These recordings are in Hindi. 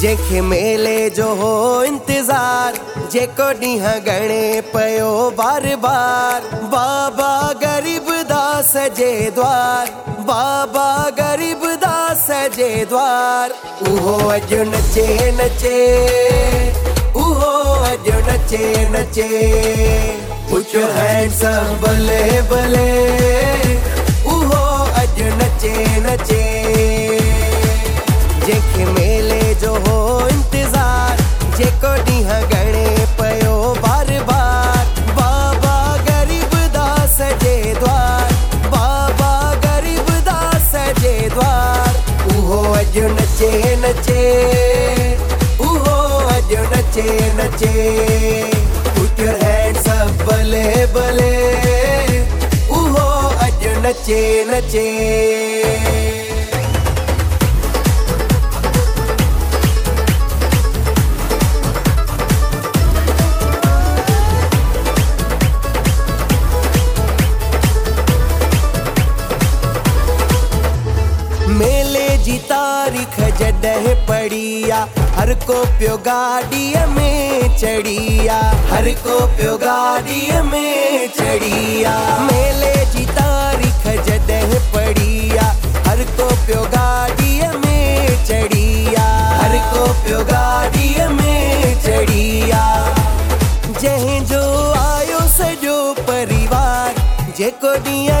जंहिंखे मेले जो हो इंतज़ार जेको ॾींहं गणे पियो बार बार बाबा ग़रीब दास जे द्वार बाबा ग़रीब दास जे द्वार। उहो अॼु नचे नचे उहो अॼु नचे नचे। hands up, भले भले। नचे उहो अॼु नचे नचे पुट योर हैंड्स अप भले भले उहो अॼु नचे नचे पढ़िया हर को पियो गाॾीअ में चढ़िया, हर को पियो गाॾीअ में चढ़िया। मेले जी तारीख़ जॾहिं पढ़िया हर को पियो गाॾीअ में चढ़िया, हर को पियो गाॾीअ में चढ़िया। जंहिंजो आयो सॼो परिवार जेको पियो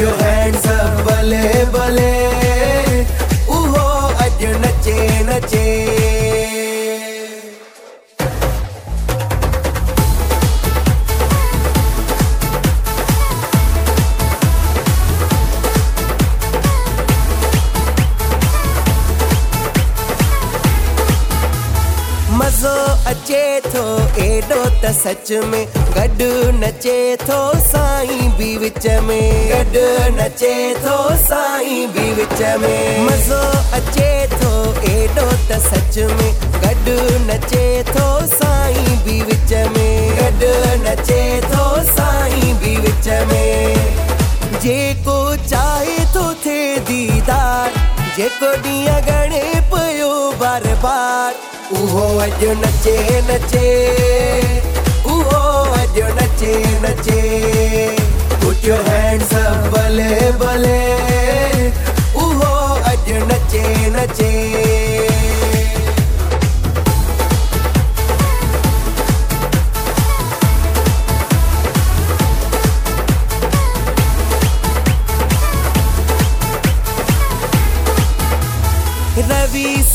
Your hands अचे थो, एॾो त सच में गॾु नचे थो साईं बि विच में। गॾु नचे थो साईं बि विच में। मज़ो अचे थो, एॾो त सच में गॾु नचे थो साईं बि विच में। गॾु नचे थो साईं बि विच में। जेको चाहे थो थिए दीदार, जेको ॾींहं गणे पियो बार बार। उहो अॼु नचे नचे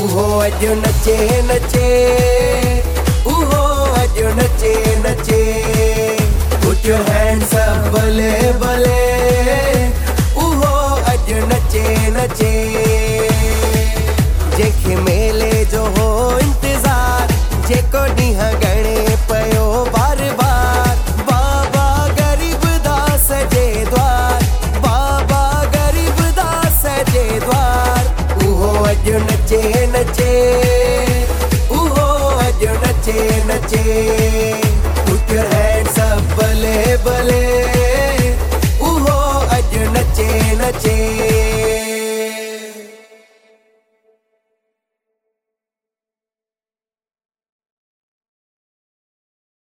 उहो अॼु नचे नचे उहो अॼु नचे नचे पुट योर हैंड्स अप भले भले उहो अॼु नचे नचे नचे नचे। पुट योर हैंड्स अप भले भले। उहो अज नचे नचे।